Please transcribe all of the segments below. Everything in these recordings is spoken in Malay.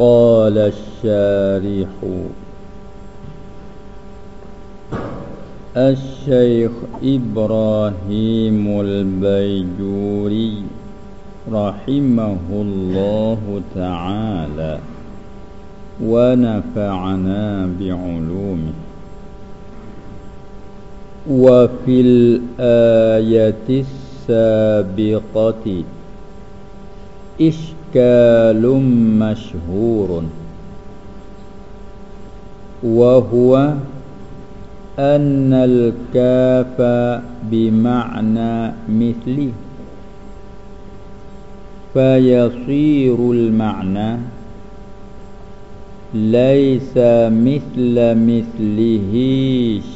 قال الشارح الشيخ إبراهيم البيجوري رحمه الله تعالى ونفعنا بعلومه وفي الآية السابقة إشكال مشهور. وهو أن الكاف بمعنى مثله. فيصير المعنى ليس مثل مثله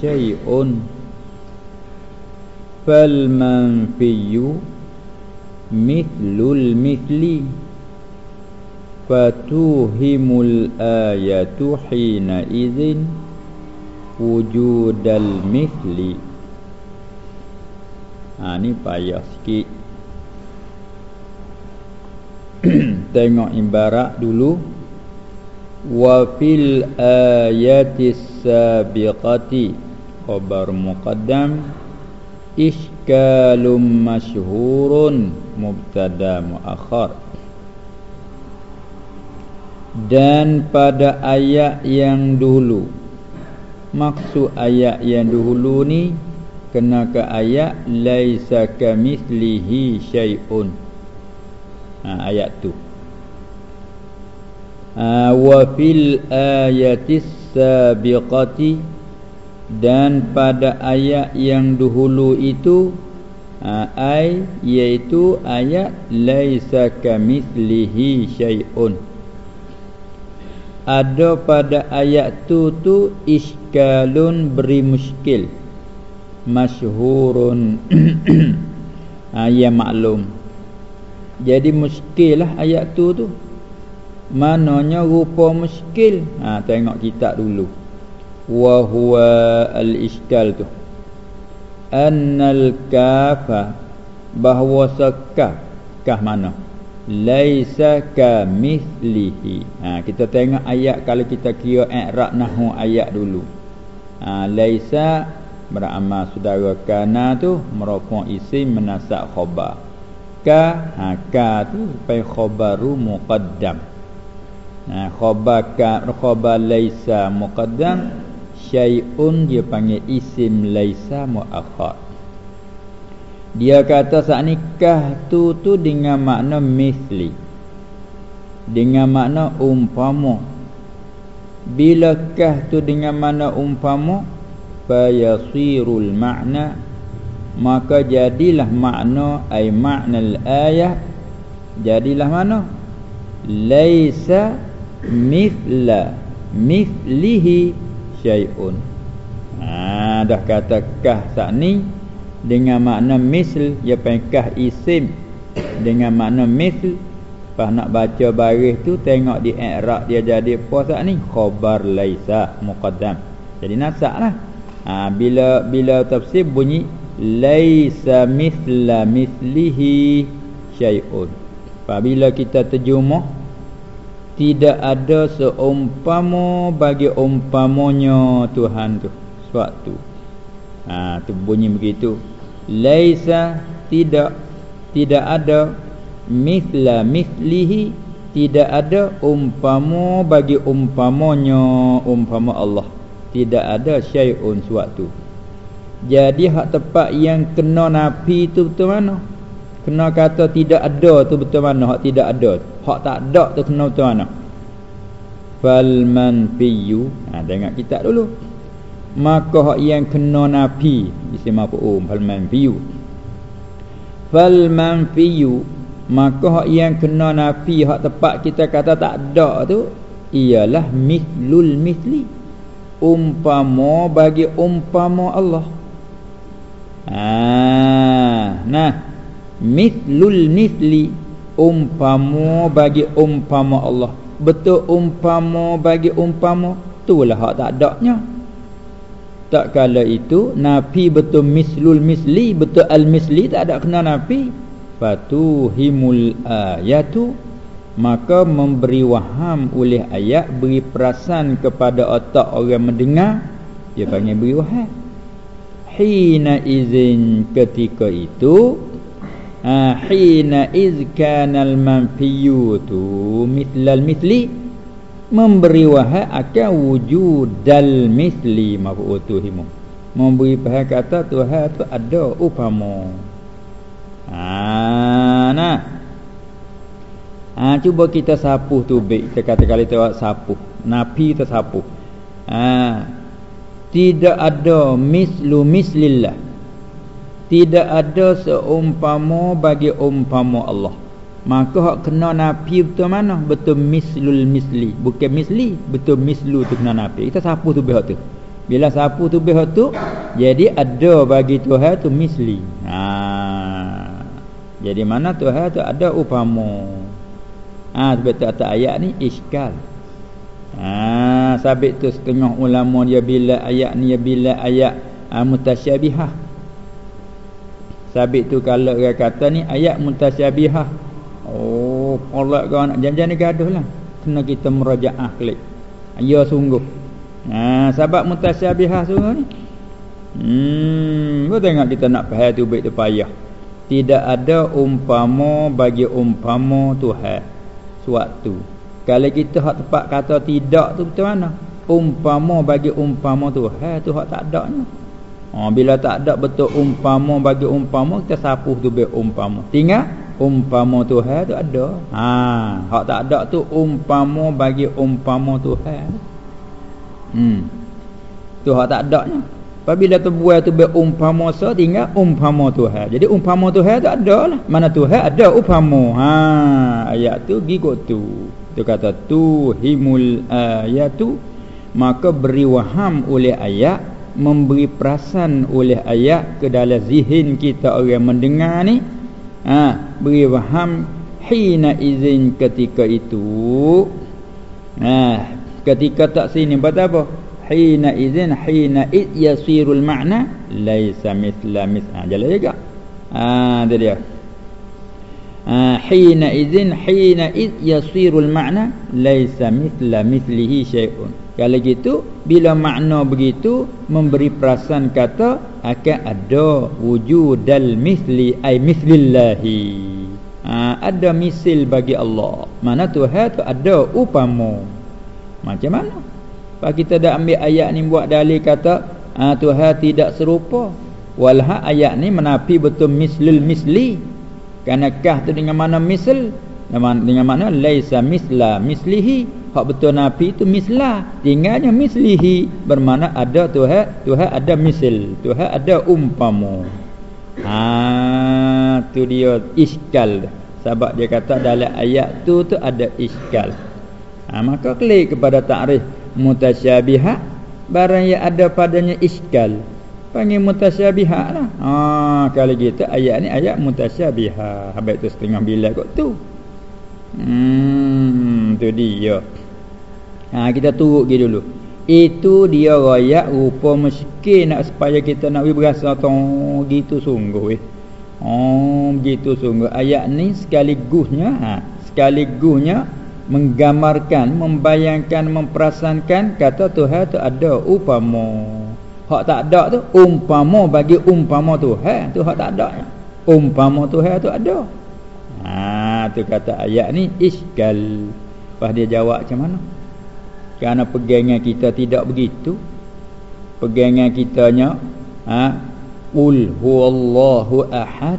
شيء. فالمنفي مثل المثل. fatuhimul ayatu hina izin wujudal mithli. Ha ni payah sikit. Tengok ibarat dulu. Wa fil ayati sabiqati khabar muqaddam ishkalum mashhurun mubtada muakhar dan pada ayat yang dulu. Maksud ayat yang dahulu ni kena ke ayat laisa kamithlihi syai'un. Ha, ayat tu. Ha, wa fil ayatis sabiqati. Dan pada ayat yang dahulu itu ha, ai iaitu ayat laisa kamithlihi syai'un ada pada ayat tu tu iskalun beri muskil. Masyhurun. Ayat maklum. Jadi muskil lah ayat tu tu. Mananya rupa muskil. Ha tengok kitab dulu. Wa huwa al iskal tu. Annal kafa bahwa sekah. Kah mana laisa kamithlihi. Ha kita tengok ayat kalau kita kira i'rab nahwu ayat dulu. Ha laisa beramal saudara kana tu merupakan isim menasak khabar ka ha ka tu pai khabaru muqaddam. Ha khabar ka khabar laisa muqaddam syai'un dia panggil isim laisa muakhar dia kata saat nikah tu tu dengan makna misli. Dengan makna umpama Bila kah tu dengan makna umpama Fayasirul makna. Maka jadilah makna Ay makna al-ayah Jadilah mana? Laisa mithla Mithlihi syai'un. Ha, Dah kata kah saat ni dengan makna misl dia pengkah isim. Dengan makna misl pas nak baca baris tu tengok di i'rab dia jadi apa sat ni? Khabar laisa muqaddam. Jadi nasaklah ha bila bila tafsir bunyi laisa mithla mithlihi syai'un. Apabila kita terjemah tidak ada seumpama bagi umpamanya Tuhan tu. Suatu ha tu bunyi begitu laisa tidak tidak ada mithla mithlihi tidak ada umpama bagi umpamanya umpama Allah. Tidak ada syai'un suatu. Jadi hak tepat yang kena nafi tu betul mana? Kena kata tidak ada tu betul mana? Hak tidak ada. Hak tak ada tu kena betul mana? Fal manfiyu. Ha dengar kitab dulu maka hak yang kena nafi isim maf'ul fal manfiyu fal manfiyu maka hak yang kena nafi hak tepat kita kata tak ada tu ialah mithlul mithli. Umpama bagi umpama Allah. Ah nah mithlul mithli umpama bagi umpama Allah. Betul umpama bagi umpama itulah hak tak adanya tak kala itu nafi betul mislul misli betul al misli tak ada kena nafi. Fatuhimul ayatu maka memberi waham oleh ayat beri perasan kepada otak orang mendengar dia panggil beri waham. Hina izin ketika itu ha, hina izkanal manfiyu tu mitlal mithli memberi wahai akan wujudal mithli mafutuhimu memberi pahal kata Tuhan tu ada upama ha, nah ha, cuba kita sapuh tu baik kita kata kali tu sapuh. Napi kita sapuh. Ha, tidak ada mislu mislillah. Tidak ada seumpama bagi umpama Allah maka hak kena nafi betul mana? Betul mislul misli. Bukan misli betul mislu tu kena nafi. Kita sapu tu behak tu. Bila sapu tu behak tu jadi ada bagi Tuhan tu misli. Ha. Jadi mana Tuhan tu ada upama. Ha sebab tu atas ayat ni iskal. Ha, sabit tu setengah ulama dia bila ayat ni dia bila ayat ha, mutasyabihah. Sabit tu kalau dia kata ni ayat mutasyabihah. Oh, Allah kau nak janjian ni gaduh lah. Kena kita merajaah klik. Ya sungguh. Ha, sebab mutasyabihah sungguh ni. Hmm, kau tengok kita nak faham tu baik tu payah. Tidak ada umpama bagi umpama Tuhan. Suatu. Kalau kita hak tepat kata tidak tu betul mana? Umpama bagi umpama tu, ha tu hak tak ada ni. Ha, bila tak ada betul umpama bagi umpama kita sapuh tu be umpama. Tinggal umpama tu ha tu ada. Ha, hak tak ada tu umpama bagi umpama tu ha. Hmm. Tu hak tak ada ni. Apabila tu buat tu be umpama so tinggal umpama tu ha. Jadi umpama tu ha tu ada lah. Mana tu ha ada umpama. Ha, ayat tu gigo tu. Dia kata tuhimul ayatu maka beri waham oleh ayat memberi perasan oleh ayat ke dalam zihin kita orang mendengar ni ha. Beri waham hina izin ketika itu ha ketika tak sini buat apa? Hina izin hina id yasirul ma'na laisa mithla mithla ha, jalan juga. Ha dia dia. Ah, hina idzin hina id yasirul makna laisa mithla mithlihi syai'un kalau gitu bila makna begitu memberi perasan kata akan ada wujudal mithli ai mithlillahi ha, ada misil bagi Allah. Mana Tuhan tu ada upama macam mana? Kalau kita dah ambil ayat ni buat dalil kata ha, Tuhan tidak serupa. Walha ayat ni menafi betul mislul misli. Kerana kah tu dengan mana misl dengan mana? Laisa misla mislihi hak betul nabi tu misla tinggalnya mislihi bermakna ada tuhan tuhan ada misl tuhan ada umpama ha tu dia iskal sebab dia kata dalam ayat tu tu ada iskal ha, maka klik kepada ta'rif mutasyabihat barang yang ada padanya iskal panggil mutasyabihat lah. Ha, kalau gitu ayat ni ayat mutasyabihat. Habis tu setengah bila kot tu. Hmm, tu dia. Ha, kita turut pergi dulu. Itu dia rakyat rupa miskin nak supaya kita nak berasa tong gitu sungguh eh. Oh, begitu sungguh. Ayat ni sekaligusnya, ha, sekaligusnya menggambarkan, membayangkan, memperasankan kata Tuhan tu ada upama. Hak tak ada tu umpama bagi umpama tu. Ha tu hak tak ada. Umpama tu ha tu ada. Ha tu kata ayat ni iskal. Pas dia jawab macam mana? Kerana pegangan kita tidak begitu. Pegangan kitanya ha ul huwallahu ahad.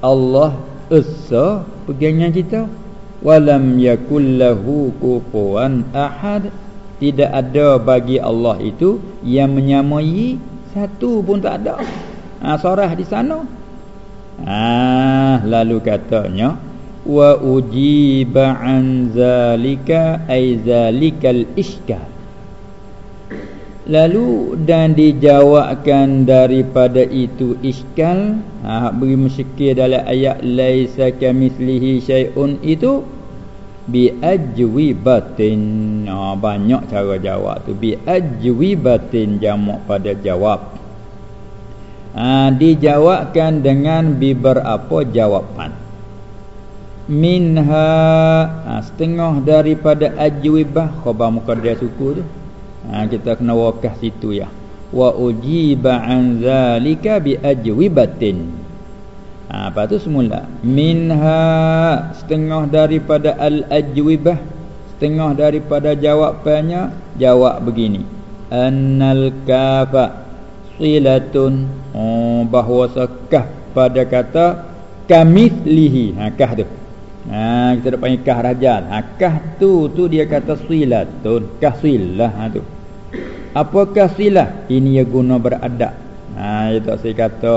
Allah esa pegangan kita. Walam yakullahu kufuwan ahad tidak ada bagi Allah itu yang menyamai satu pun tak ada. Ha sorah di sana. Ah lalu katanya wa ujiba an zalika ay zalikal iskal. Lalu dan dijawabkan daripada itu iskal ha beri mesyikir dalam ayat laisa kamitslihi syai'un itu bi ajwi batin ha, banyak cara jawab tu. Bi ajwi batin jamak pada jawab. Ha, dijawabkan dengan bi berapa jawapan minha ha, setengah daripada ajwibah khabar muqaddar suku tu. Ha, kita kena wakah situ ya. Wa ujiba an zalika bi ajwibatin. Ha, apa tu semula. Minha setengah daripada al ajwibah setengah daripada jawapannya jawab begini. Annal kafa silatun. Oh bahawa sekah pada kata kamithlihi. Ha kah tu ha kita dak panggil kah rajal ha kah tu tu dia kata silatun kah silah ha tu. Apakah silah? Ini dia guna beradab ha dia tak saya kata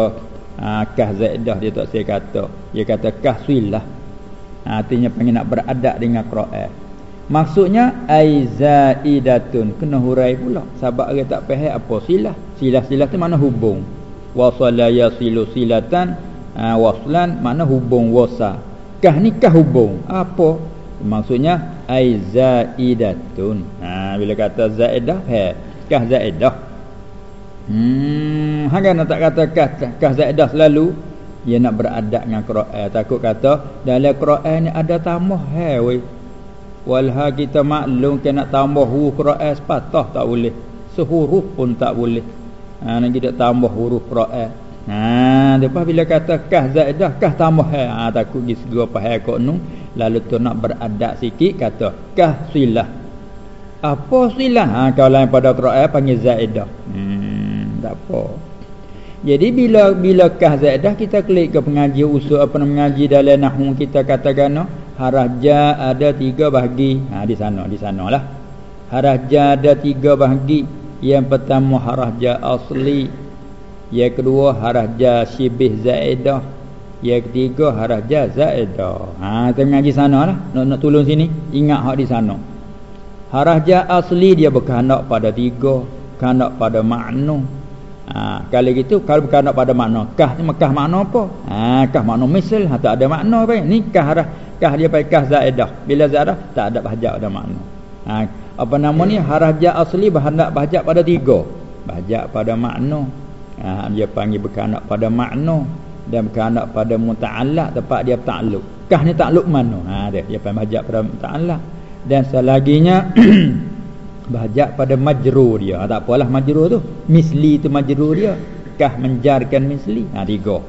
ha kah zaidah dia tak saya kata. Dia kata kah silah. Ha, artinya panggil nak beradab dengan Quran. Maksudnya aizaidatun kena hurai pula. Sebab dia tak faham apa silah. Silah-silah tu mana hubung. Wasala yasilu silatan. Ha, waslan mana hubung wasa. Kah ni kah hubung. Apa? Maksudnya aizaidatun. Ha bila kata zaidah ha kah zaidah. Hmm hang nak tak kata kah kah zaidah selalu dia nak beradab dengan Quran. Takut kata dalam Quran ni ada tamah ha weh Walha kita maklum ke nak tambah huruf Quran sepatah tak boleh. Sehuruf pun tak boleh. Ha nak kita tambah huruf Quran. Ha lepas bila kata kah zaidah kah tambah ha takut gi segera faham kok nu lalu tu nak beradab sikit kata kah silah. Apa silah? Ha kalau yang pada Quran panggil zaidah. Hmm tak apa. Jadi bila bila kah zaidah kita klik ke pengaji usul apa mengaji dalam nahwu kita katakan no, haraja ada tiga bahagi ha di sana di sanalah haraja ada tiga bahagi yang pertama haraja asli yang kedua haraja syibih zaidah. Yang ketiga haraja zaidah. Ha kita mengaji sanalah nak nak tolong sini ingat hak di sana. Haraja asli dia berkehendak pada tiga. Kehendak pada makna. Ha, kalau gitu kalau nak pada makna kah ni kah makna apa? Ha, kah makna misal ha, tak ada makna apa ni kah dah kah dia pakai kah zaidah. Bila zaidah tak ada bahajak ada makna. Ha, apa nama ni? Haraja asli berhendak bahajak pada tiga. Bahajak pada makna ha, dia panggil berkehendak pada makna dan berkehendak pada muta'allaq tempat dia takluk kah ni takluk mana? Ha, dia, dia panggil bahajak pada muta'allaq. Dan selaginya bahajak pada majrur dia. Ha, tak apalah majrur tu. Misli tu majrur dia. Kah menjarkan misli? Ha tiga.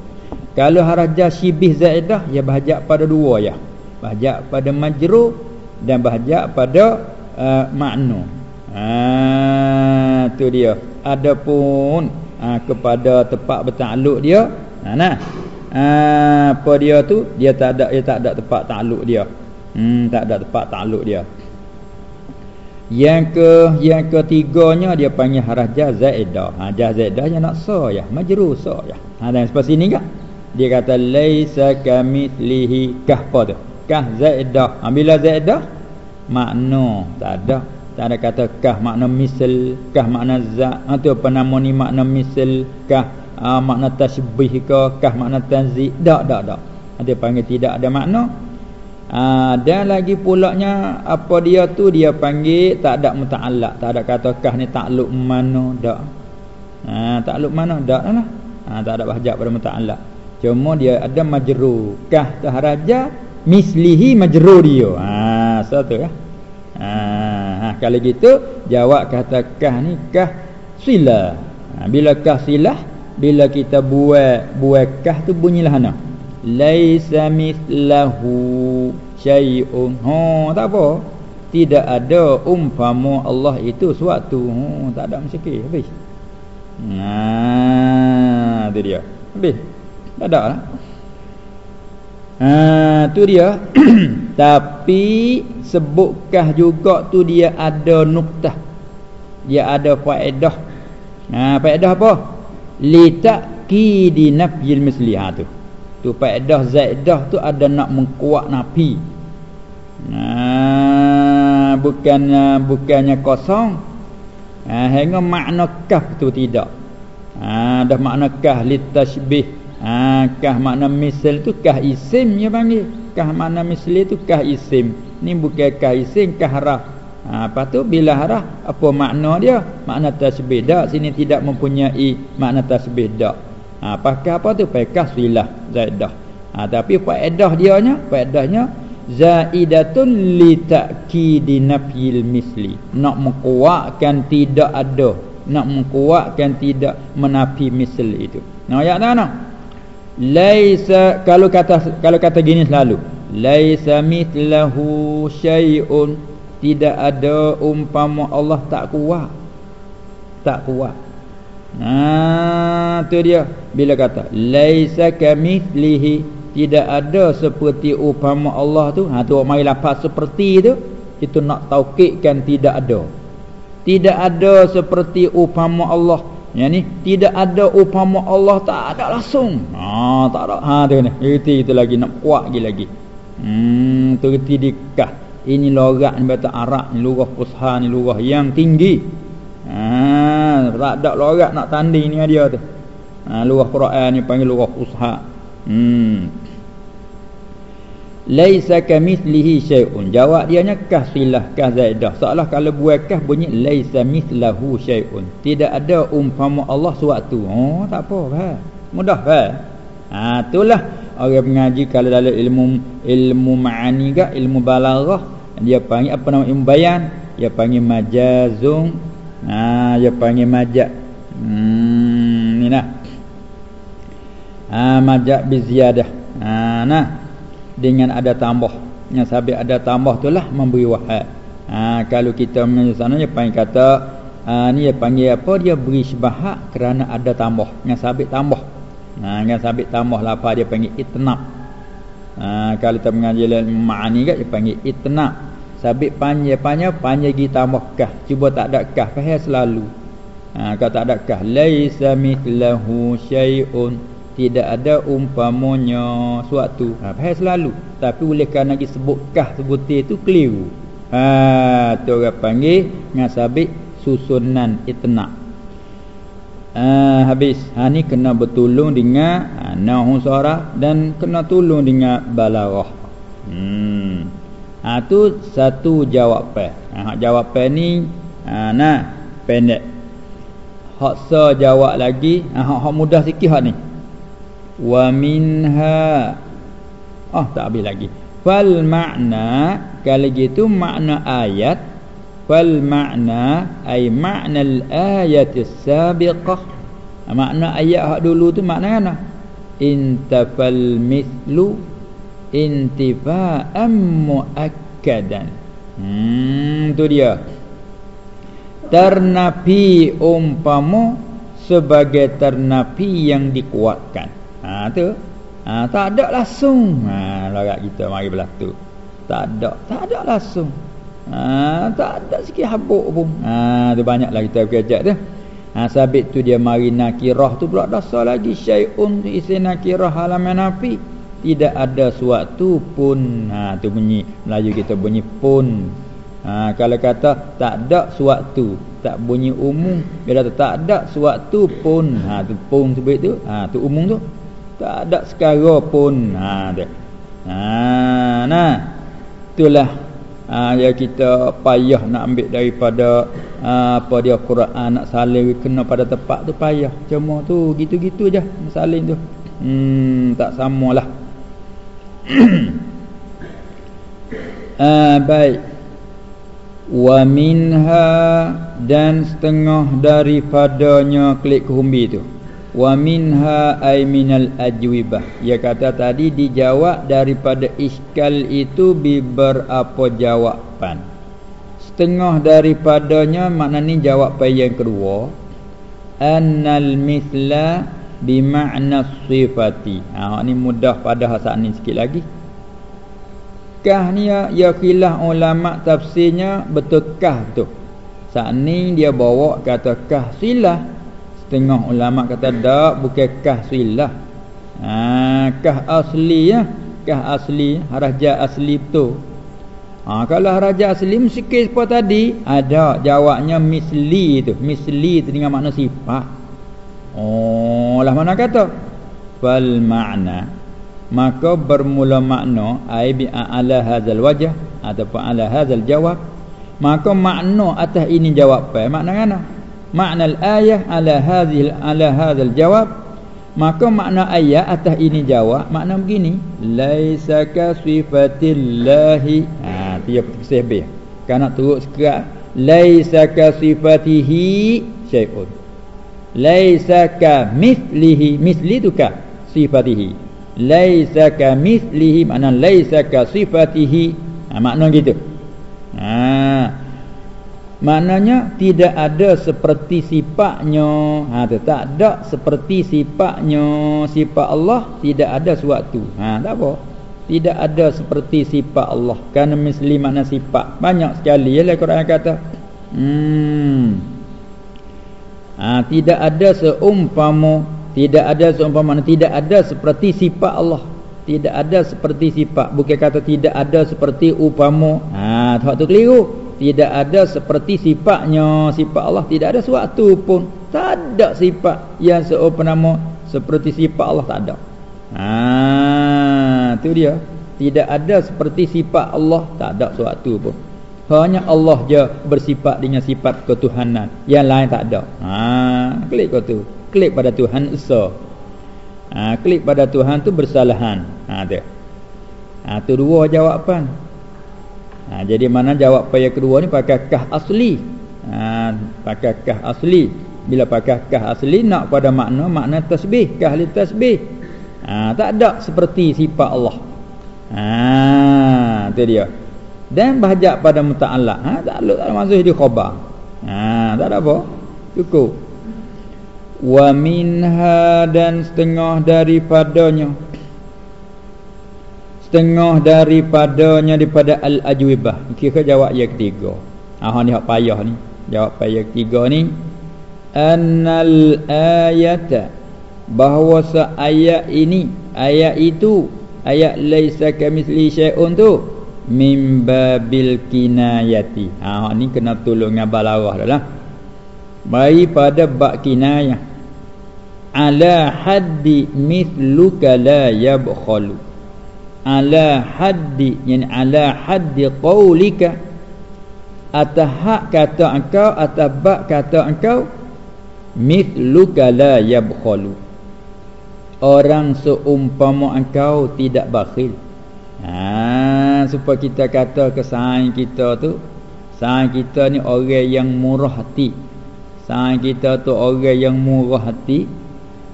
Kalau haraja syibih zaidah ya bahajak pada dua ya. Bahajak pada majrur dan bahajak pada uh, makna. Ha tu dia. Adapun ha, kepada tempat bertakluk dia ha nah ha, apa dia tu dia tak ada dia tak ada tempat takluk dia hmm tak ada tempat takluk dia yang ke yang ketiganya dia panggil haraja zaidah. Ha jazaidahnya nak sa ya, majrur sa ya. Ha dan seperti sini kan? Dia kata laisa kamithlihi kah apa tu? Kah zaidah. Bila zaidah makna tak ada. Tak ada kata kah makna misal, kah makna za. Ha tu apa nama ni makna misal, kah ha, makna tasbih ke, kah makna tanzi. Tak, tak, tak. Ha, dia panggil tidak ada makna. Ha, dan lagi pulaknya apa dia tu dia panggil tak ada muta'allaq, tak ada kata kah ni takluk mana dak. Ha takluk mana dak lah. Ha tak ada bahajak pada muta'allaq. Cuma dia ada majrur. Kah taharaja mislihi majrur dia. Ha satu ya. Ha, ha kalau gitu jawab kata kah ni kah silah. Ha, bila kah silah bila kita buat buat kah tu bunyilah ana. Laisa mithlahu syai'un. Ha tak apa. Tidak ada umpama Allah itu suatu. Ha tak ada mesti habis. Nah tu dia. Habis. Tak ada lah ha tu dia. Tapi sebutkah juga tu dia ada nuktah. Dia ada faedah. Ha faedah apa? Li ta'kidi nafyil misliha tu. Tu faedah zaidah tu ada nak mengkuat nafi nah bukannya bukannya kosong. Ha hingga makna kaf tu tidak. Ha dah makna kah litashbih ha kah makna misal tu kah isim dia panggil. Kah makna misli tu kah isim. Ni bukan kah isim kah harah. Ha apa tu bila harah apa makna dia? Makna tasbih dak sini tidak mempunyai makna tasbih dak. Ha, pakai apa tu? Pakai silah zaidah. ha, tapi faedah dia nya faedahnya zaidatun li ta'kidi nafyil misli. Nak menguatkan tidak ada. Nak menguatkan tidak menafi misl itu. Nah ayat mana laisa kalau kata kalau kata gini selalu. Laisa mithlahu syai'un. Tidak ada umpama Allah tak kuat. Tak kuat. Nah tu dia. Bila kata laisa kamithlihi tidak ada seperti upama Allah tu. Ha tu mari lafaz seperti tu itu nak taukidkan tidak ada. Tidak ada seperti upama Allah yang ni tidak ada upama Allah tak ada langsung. Ha tak ada. Ha tu ni. Erti itu lagi nak kuat lagi lagi. Hmm tu erti dikah. Ini logat ni bahasa Arab ni lurah fusha ni lurah yang tinggi. Ha tak ada logat nak tanding ni dia tu. Ha lurah Quran ni panggil lurah fusha Hmm. Laisa kamithlihi syai'un. Jawab dia nya kah silah kah zaidah. Seolah kalau buat kah bunyi laisa mithlahu syai'un. Tidak ada umpama Allah suatu. Oh, tak apa, faham. Mudah, faham. Ha, itulah orang mengaji kalau dalam ilmu ilmu ma'ani ke ilmu balaghah dia panggil apa nama ilmu bayan dia panggil majazung ha dia panggil majaz hmm ni nah ha, majak biziyadah ha, nah dengan ada tambah. Yang sabit ada tambah itulah memberi wahad ha, kalau kita misalnya panggil kata ha, ni dia panggil apa? Dia beri sybahat kerana ada tambah. Yang sabit tambah. Ha, yang sabit tambah lah apa? Dia panggil itnab. Ha, kalau kita mengaji ma'ani kan dia panggil itnab. Sabit panjang panjang panjang gi tambahkah cuba tak ada kah faham? Selalu. Ha, kalau tak ada kah laisa mithlahu syai'un tidak ada umpamanya suatu. Ha faham selalu. Tapi oleh kerana kita sebutkah sebutir itu keliru. Ha tu orang panggil ngasabik susunan itna ha habis. Ha ni kena bertolong dengan ha, nahu suara dan kena tolong dengan balarah hmm. Ha tu satu jawapan ha jawapan ni ha nah pendek. Hak sa jawab lagi ha hak mudah sikit hak ni wa minha. Oh tak habis lagi. Fal makna kalau gitu makna ayat. Fal makna ay makna al ayat as-sabiqah makna ayat hak dulu tu makna mana? Intafal mithlu intifa'an muakkadan. Hmm tu dia. Ternapi umpama sebagai ternapi yang dikuatkan Ha tu. Ha tak ada langsung. Ha lorak kita mari belah tu. Tak ada, tak ada langsung. Ha tak ada sikit habuk pun. Ha tu banyaklah kita kerja tu. Ha sabit tu dia mari nakirah tu pula dasar lagi syai'un isi nakirah halaman nafi. Tidak ada suatu pun. Ha tu bunyi Melayu kita bunyi pun. Ha kalau kata tak ada suatu, tak bunyi umum. Bila tak ada suatu pun. Ha tu pun sebut tu. Ha tu umum tu tak ada sekarang pun. Ha dia. Ha nah. Itulah ha ya kita payah nak ambil daripada ha, apa dia Quran nak salin kena pada tempat tu payah. Cuma tu gitu-gitu je salin tu. Hmm tak samalah ah baik. Wa minha dan setengah daripadanya klik kumbi tu wa minha ay minal ajwibah. Dia kata tadi dijawab daripada iskal itu bi berapa jawapan? Setengah daripadanya maknanya jawapan yang kedua annal mithla bi ma'na sifati. Ha ni mudah pada hasa ni sikit lagi. Kah ni ya, ya khilah ulama tafsirnya betulkah tu? Saat ni dia bawa kata kah silah Setengah ulama kata tak bukan kah silah. Ha, kah asli ya. Kah asli, haraja asli betul. Ha, kalau haraja asli mesti apa tadi? Ada jawabnya misli itu. Misli itu dengan makna sifat. Oh, lah mana kata? Fal makna maka bermula makna ai bi ala hadzal wajh ataupun ala hadzal jawab maka makna atas ini jawapan makna mana makna al-ayah ala hadhihi ala hadzal jawab Maka makna ayat atas ini jawab makna begini. Laisa ka sifatillahi. Ha dia pesih be. Kan nak turut sekerat. Laisa ka sifatihi syai'un. Laisa ka mithlihi. Mithli tu ka sifatihi. Laisa ka mithlihi makna laisa ka sifatihi. Ha makna gitu. Ha Maknanya tidak ada seperti sifatnya. Ha, Tak ada seperti sifatnya. Sifat Allah tidak ada suatu. Ha, Tak apa. Tidak ada seperti sifat Allah. Kerana misli makna sifat. Banyak sekali ya Quran kata. Hmm. ha, Tidak ada seumpama Tidak ada seumpama Tidak ada seperti sifat Allah. Tidak ada seperti sifat. Bukan kata tidak ada seperti upama. Ha, Waktu keliru tidak ada seperti sifatnya. Sifat Allah tidak ada suatu pun. Tak ada sifat yang serupa nama seperti sifat Allah tak ada. Ha tu dia. Tidak ada seperti sifat Allah tak ada suatu pun. Hanya Allah je bersifat dengan sifat ketuhanan. Yang lain tak ada. Ha klik kau tu. Klik pada Tuhan esa. Ha klik pada Tuhan tu bersalahan. Ha tu. Ha tu dua jawapan Ha, jadi mana jawab pada kedua ni pakai kah asli. Ha, pakai kah asli. Bila pakai kah asli nak pada makna makna tasbih, kah li tasbih. Ha, tak ada seperti sifat Allah. Ha, tu dia. Dan bahajak pada muta'allaq. Ha, tak ada tak masuk di khabar. Ha, tak ada apa. Cukup. Wa minha dan setengah daripadanya setengah daripadanya daripada al-ajwibah. Kira jawab yang ketiga. Ah ni hak payah ni. Jawab payah ketiga ni. Annal ayata bahawa ayat ini ayat itu ayat laisa kamitsli syai'un tu mim babil kinayati. Ha ni kena tolong ngabal arah dah bayi pada bab kinayah. Ala haddi mithluka la yabkhalu ala haddi yani ala haddi qaulika atas hak kata engkau atas bab kata engkau mithluka la yabkhalu. Orang seumpama engkau tidak bakhil. Ha supaya kita kata kesan kita tu sang kita ni orang yang murah hati. Sang kita tu orang yang murah hati.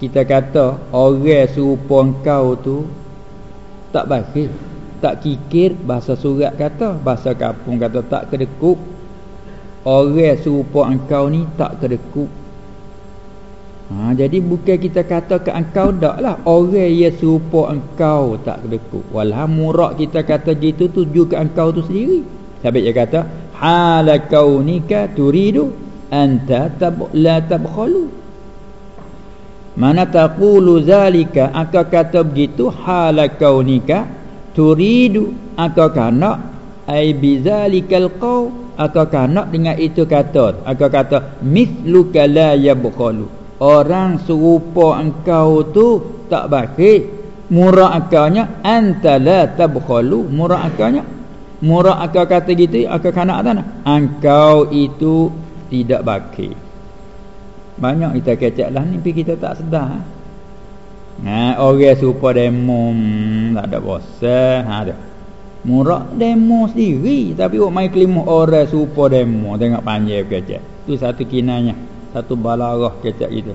Kita kata orang serupa engkau tu tak bakhil tak kikir bahasa surat kata bahasa kampung kata tak kedekut orang serupa engkau ni tak kedekut ha, jadi bukan kita kata ke engkau tak lah. Orang yang serupa engkau tak kedekut walau murak kita kata gitu tuju ke engkau tu sendiri. Sampai dia kata halakaunika turidu anta tab la tabkhalu Mana taqulu zalika? Aka kata begitu Halakaunika Turidu? Aka kana Ay bizalikal qaw Aka kana dengan itu kata? Aka kata Mithluka la yabkhalu Orang serupa engkau tu Tak bakit Murah akanya Anta la tabkhalu Murah akanya Murah akal kata gitu Aka kana tak Engkau itu Tidak bakit banyak kita kecek lah ni Tapi kita tak sedar. Ha, Orang serupa demo hmm, Tak ada bosan. Ha, ada. Murak demo sendiri Tapi orang main kelima orang serupa demo Tengok panjang kecek. Itu satu kinanya Satu balarah kecek kita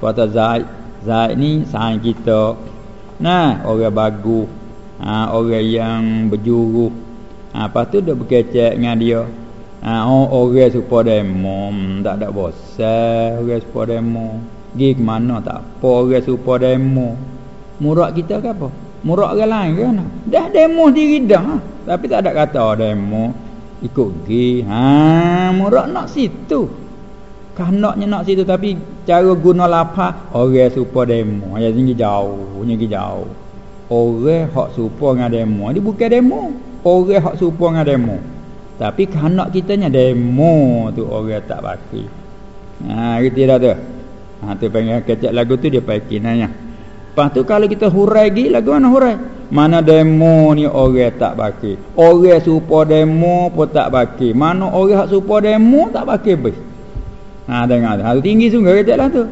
Kata Zaid Zaid ni sayang kita. Nah orang bagus. Ha, Orang yang berjuru. Ha, Lepas tu dia berkecek dengan dia Ha, orang supa demo tak ada bosan orang supa demo pergi ke mana tak apa orang supa demo murak kita ke apa? Murak orang lain ke mana? Dah demo diri dah. Tapi tak ada kata demo ikut pergi. Ha murak nak situ. Kanaknya nak situ tapi cara guna lapar orang supa demo yang tinggi jauh tinggi jauh. Orang hak supa dengan demo dia bukan demo orang hak supa dengan demo tapi kanak kitanya demo tu orang tak baki. Ha gitu dah tu. Ha tu panggil kecek lagu tu dia pakai nanya. Lepas tu kalau kita hurai lagi lagu mana hurai? Mana demo ni orang tak baki. Orang supo demo pun tak baki. Mana orang hak supo demo tak baki bes. Ha dengar. Ha tinggi sungguh kecek lah tu.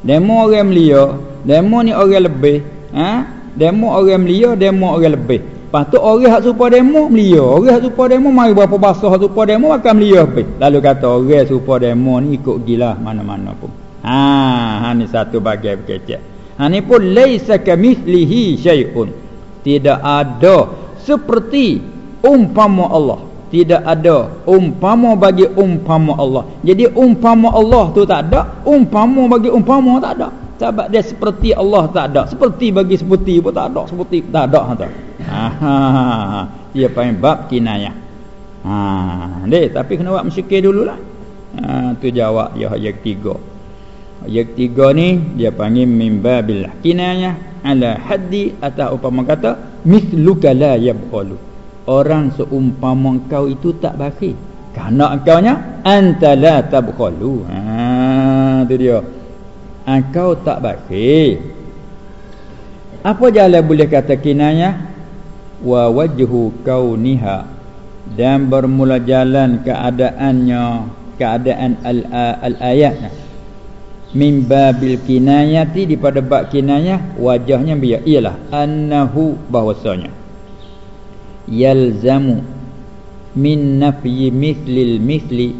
demo orang melia demo ni orang lebih ha demo orang melia demo orang lebih lepas tu orang hak serupa demo melia orang hak serupa demo mari berapa bahasa hak serupa demo akan melia lebih lalu kata orang serupa demo ni ikut gila mana-mana pun. Ha ha ni satu bagian kecek ha ni pun laisa kamithlihi syai'un. Tidak ada seperti umpama Allah. Tidak ada umpama bagi umpama Allah. Jadi umpama Allah tu tak ada umpama bagi umpama tak ada. Sebab dia seperti Allah tak ada. Seperti bagi seperti pun tak ada seperti tak ada ha, ha, dia panggil bab kinayah. Ha deh tapi kena buat musyikir dululah. Ha tu jawab dia ayat tiga ayat tiga ni dia panggil mimbabil kinayah ala haddi atau umpama kata mithluka la yabqalu orang seumpama kau itu tak bakhil. Kerana engkaunya anta la tabkhalu. Ha tu dia. Engkau tak bakhil. Apa jalan boleh kata kinaya wa wajhu kauniha dan bermula jalan keadaannya keadaan al, al ayat min babil kinayati daripada bab kinayah wajahnya biar ialah annahu bahwasanya. Yalzamu min nafyi mithlil mithli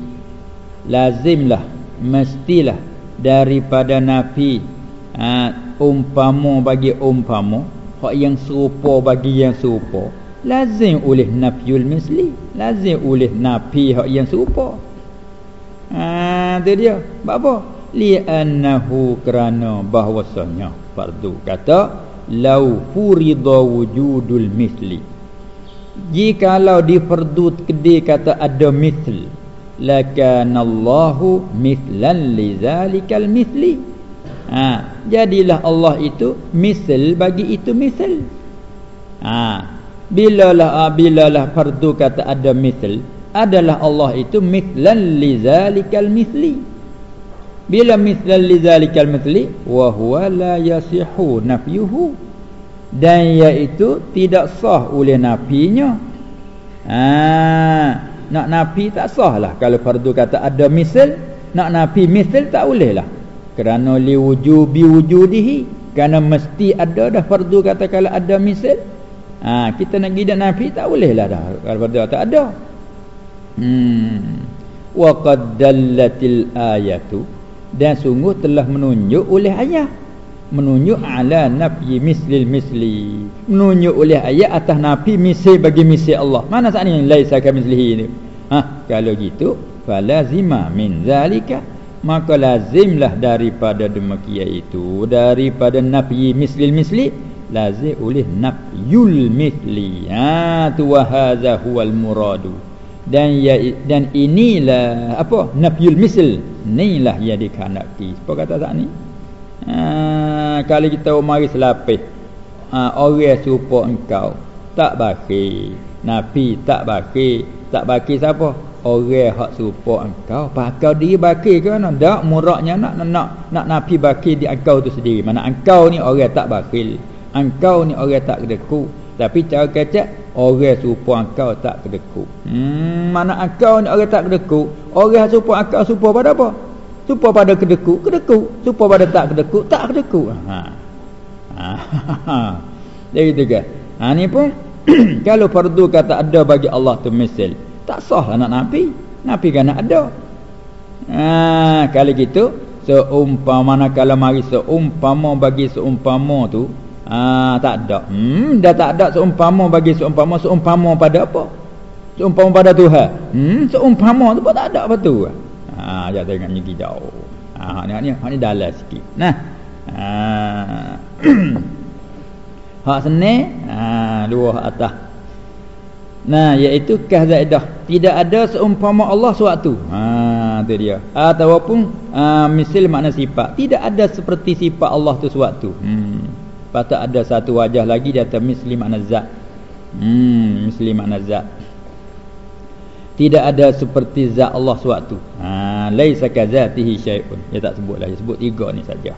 lazimlah mestilah daripada nafi ha, umpama bagi umpama hak yang serupa bagi yang serupa. Lazim oleh nafyul misli. Lazim oleh nafi hak yang serupa. Ha tu dia. Sebab apa? Li annahu kerana bahwasanya fardu kata lau furida wujudul misli. Jikalau di fardu kedi kata ada mithl lakanallahu mithlan lizalikal mithli ha. Jadilah Allah itu misal bagi itu misal. Ha. Bilalah ah, bilalah fardu kata ada mithl adalah Allah itu mithlan lizalikal mithli bila mithlan lizalikal mithli wa huwa la yasihu nafyuhu. Dan iaitu tidak sah oleh nafinya. Ha. Nak nafi tak sah lah kalau fardu kata ada misal nak nafi misal tak boleh lah kerana li wujubi wujudihi kerana mesti ada dah fardu kata kalau ada misal ha kita nak gidak nafi tak boleh lah dah kalau fardu tak ada. Hmm. Wa qad dallatil ayatu dan sungguh telah menunjuk oleh ayat menunjuk ala nafi mislil misli menunjuk oleh ayat atas nafi misli bagi misli Allah. Mana saat ini laisa kamitslihi ini ha kalau gitu falazima min zalika maka lazimlah daripada demikian itu daripada nafi mislil misli lazim oleh nafyul misli. Ha tu wa hadza huwal muradu. Dan ya dan inilah apa nafyul misl. Inilah yang dikehendaki apa kata saat ni? Ha, kalau kita mari selapis ha, orang serupa engkau. Tak baki nabi tak baki tak baki siapa orang hak serupa engkau pakau diri baki ke mana dak muraknya nak nak nak nabi baki di engkau tu sendiri mana engkau ni orang tak bakil engkau ni orang tak kedeku tapi cara kecek orang serupa engkau tak kedeku hmm, mana engkau ni orang tak kedeku orang serupa engkau serupa pada apa Supa pada kedeku, kedeku. Supa pada tak kedeku, tak kedeku. Ha. Ha. Jadi gitu kan. Ha ni pun kalau fardu kata ada bagi Allah tu misal, tak sah lah nak nabi. Nabi kan nak ada. Ha kalau gitu seumpama kalau mari seumpama bagi seumpama tu ha tak ada. Hmm dah tak ada seumpama bagi seumpama seumpama pada apa? Seumpama pada Tuhan. Hmm seumpama tu pun tak ada apa tu. Ha ya tengok ni jauh. Ha ni ni ni dalam sikit. Nah. Ha. hak seni ha dua atas. Nah iaitu kahzaidah. Tidak ada seumpama Allah sewaktu. Ha tu dia. Ataupun ha, misal makna sifat. Tidak ada seperti sifat Allah tu sewaktu. Hmm. Patut ada satu wajah lagi di atas misli makna zat. Hmm, misli makna zat tidak ada seperti zat Allah sewaktu. Ha laisa kadzatihi syai'un. Dia tak sebutlah, dia sebut tiga ni saja.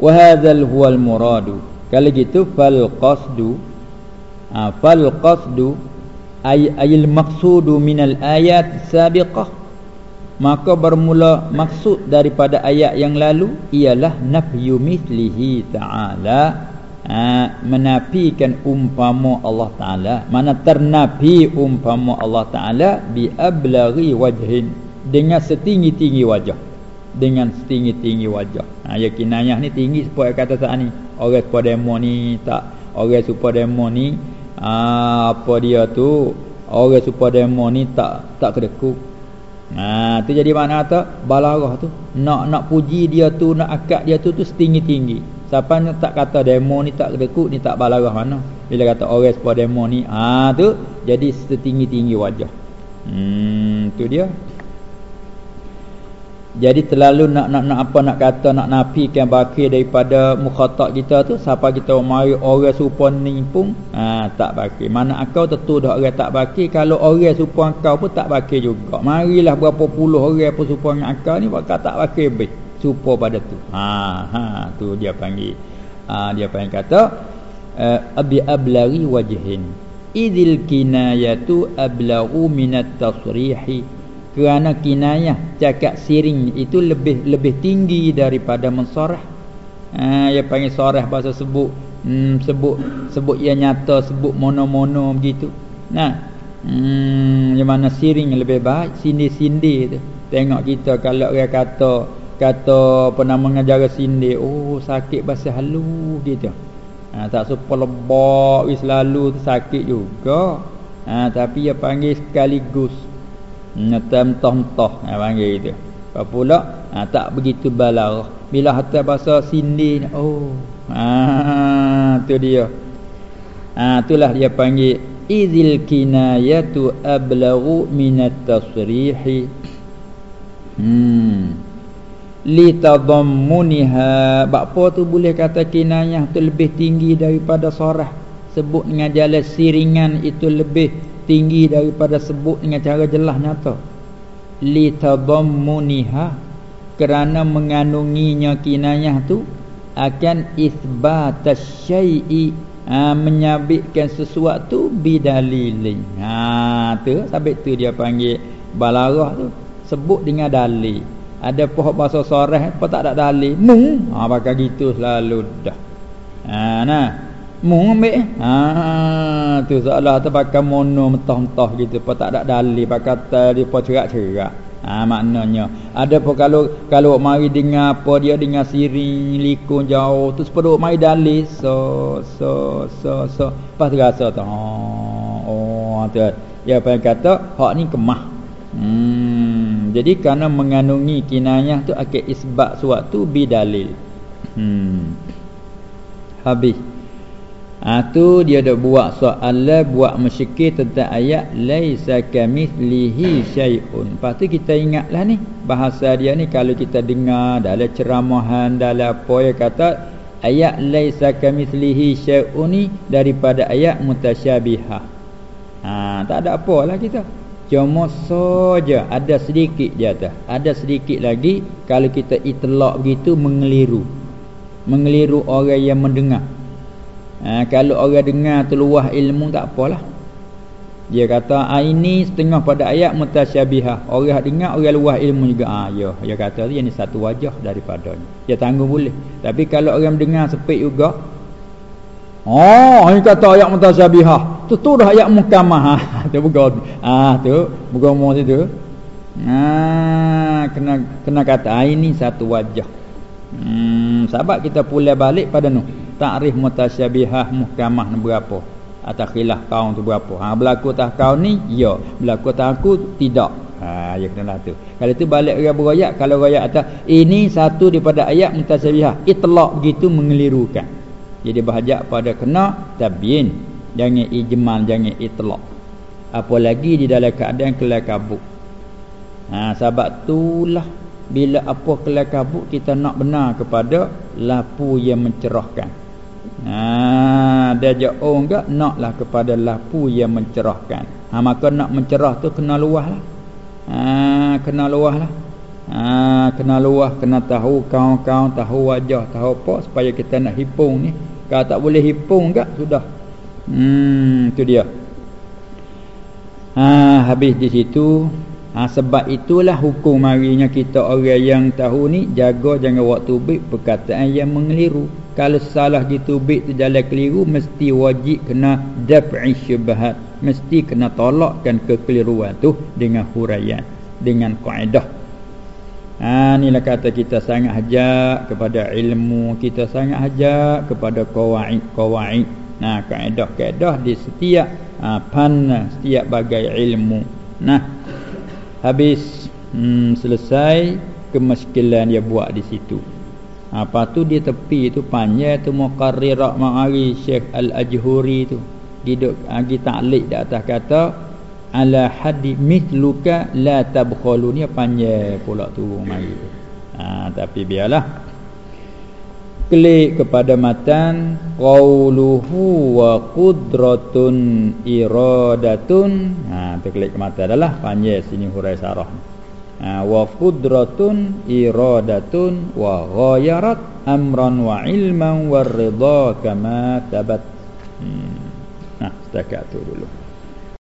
Wa hadzal huwal muradu. Kalau gitu fal qasdu ha, fal qasdu ay ayil maqsudu minal ayat sabiqah. Maka bermula maksud daripada ayat yang lalu ialah nafyu mithlihi ta'ala. Ha, menafikan umpama Allah taala. Mana ternafi umpama Allah taala bi ablaghi wajhin. Dengan setinggi-tinggi wajah. Dengan setinggi-tinggi wajah. Ha ya kinayah ni tinggi supaya kata saat ni. Orang supaya demo ni tak. Orang supaya demo ni ha, apa dia tu orang supaya demo ni tak tak kedekut Ha tu jadi mana kata balarah tu nak nak puji dia tu nak akad dia tu tu setinggi-tinggi. Siapa nak tak kata demo ni tak kedekut ni tak balarah mana. Bila kata orang sepa demo ni ha tu jadi setinggi-tinggi wajah. Hmm tu dia. Jadi terlalu nak nak nak apa nak kata nak nafikan bakir daripada mukhatab kita tu siapa kita mari orang serupa ni pun ha, tak bakir. Mana akau tentu dah orang tak bakir kalau orang serupa kau pun tak bakir juga. Marilah berapa puluh orang pun serupa dengan akau ni bakal tak bakir lebih serupa pada tu. Ha ha tu dia panggil. Ha, dia panggil kata uh, abi ablari wajhin. Idzil kinayatu ablagu minat tasrihi kerana kinayah cakap siring itu lebih lebih tinggi daripada mensorah. Ha dia panggil sorah bahasa sebut hmm, sebut sebut ia nyata sebut mono-mono begitu. Nah hmm yang mana siring lebih baik sindir-sindir tu. Tengok kita kalau dia kata kata apa nama mengajar sindir oh sakit bahasa halu gitu. Ha, tak supa lebok selalu tu sakit juga. Ha, tapi dia panggil sekaligus Ngetam toh-toh ha, Panggil itu Apa pula? Ha, Tak begitu balar. Bila hatta bahasa sindi Oh. Ha, Itu dia. Ha, Itulah dia panggil Izil kinayatu ablagu minat tasrihi. Hmm. Litadammuniha Apa tu boleh kata kinayah tu lebih tinggi daripada sorah? Sebut dengan jalan siringan itu lebih tinggi daripada sebut dengan cara jelas nyata li tadammuniha kerana mengandunginya kinayah tu akan isbat syai'i ha, menyabitkan sesuatu bidalilin. Ha tu sabit tu dia panggil balarah tu. Sebut dengan dalil. Ada pohon bahasa sorah apa tak ada dalil? Mu. Ha pakai gitu selalu dah. Ha nah Mu ambil. Ha tu seolah tu pakai mono mentah-mentah gitu. Apa tak ada dalil pakai tadi apa cerak-cerak. Ha maknanya. Ada pun kalau kalau mari dengar apa dia dengar siri likun jauh tu sepeduk mari dalil. So so so so. Pas rasa tu oh, oh tu. Dia apa yang kata hak ni kemah. Hmm jadi kerana mengandungi kinayah tu akan isbat suatu bidalil. Hmm. Habis Ha tu dia dah buat soalan buat mesyikir tentang ayat laisa kamithlihi syai'un. Lepas tu kita ingatlah ni bahasa dia ni kalau kita dengar dalam ceramahan dalam apa ya kata ayat laisa kamithlihi syai'un ni daripada ayat mutasyabihah. Ha tak ada apalah kita. Cuma saja ada sedikit je atas. Ada sedikit lagi kalau kita itlak begitu mengeliru. Mengeliru orang yang mendengar ha, Kalau orang dengar terluah ilmu tak apalah Dia kata ah, ini setengah pada ayat mutasyabihah Orang dengar orang luah ilmu juga ah, ya, Dia kata ini satu wajah daripadanya Dia tanggung boleh Tapi kalau orang dengar sepik juga Oh, ini kata ayat mutasyabihah. Tu tu dah ayat mukamah. Ha, tu bukan. Ah, tu bukan mu situ. Ah, kena kena kata ah, ini satu wajah. Hmm, sahabat kita pulai balik pada nu ta'rif mutasyabihah muhkamah berapa? Atau khilaf kaum tu berapa? Ha berlaku tah kau ni ya. Berlaku tah aku tidak. Ha ya kena tu. Kalau tu balik dia beroyak kalau royak atas ini satu daripada ayat mutasyabihah. Itlaq begitu mengelirukan. Jadi bahajak pada kena tabyin. Jangan ijmal jangan itlaq. Apalagi di dalam keadaan kelak kabut ha sebab itulah bila apa kelak kabut kita nak benar kepada lapu yang mencerahkan Ha dia jauh enggak naklah kepada lampu yang mencerahkan. Ha maka nak mencerah tu kena luahlah. Ha kena luahlah. Ha kena luah, kena tahu kawan-kawan, tahu wajah, tahu apa supaya kita nak hipung ni. Kalau tak boleh hipung enggak sudah. Hmm tu dia. Ha habis di situ ha, sebab itulah hukum marinya kita orang yang tahu ni jaga jangan waktu tubik perkataan yang mengeliru kalau salah gitu tubik tu jalan keliru mesti wajib kena daf'i syubhat mesti kena tolakkan kekeliruan tu dengan huraian dengan kaedah Ha inilah kata kita sangat hajat kepada ilmu, kita sangat hajat kepada qawaid-qawaid. Nah, kaedah-kaedah di setiap ha, pan setiap bagai ilmu. Nah, habis hmm, selesai kemiskinan dia buat di situ. Apa tu dia tepi tu panjang tu muqarrirat ma'ari Syekh Al-Ajhuri tu. Duduk agi taklik di atas kata ala haddi mithluka la tabkhalu. Ni panjang pula tu mari. Ha, tapi biarlah. Klik kepada matan qauluhu wa qudratun iradatun. Ha tu klik ke mata adalah panjang sini hurai sarah ha, wa qudratun iradatun wa ghayarat amran wa ilman wa ridha kama tabat hmm. nah setakat tu dulu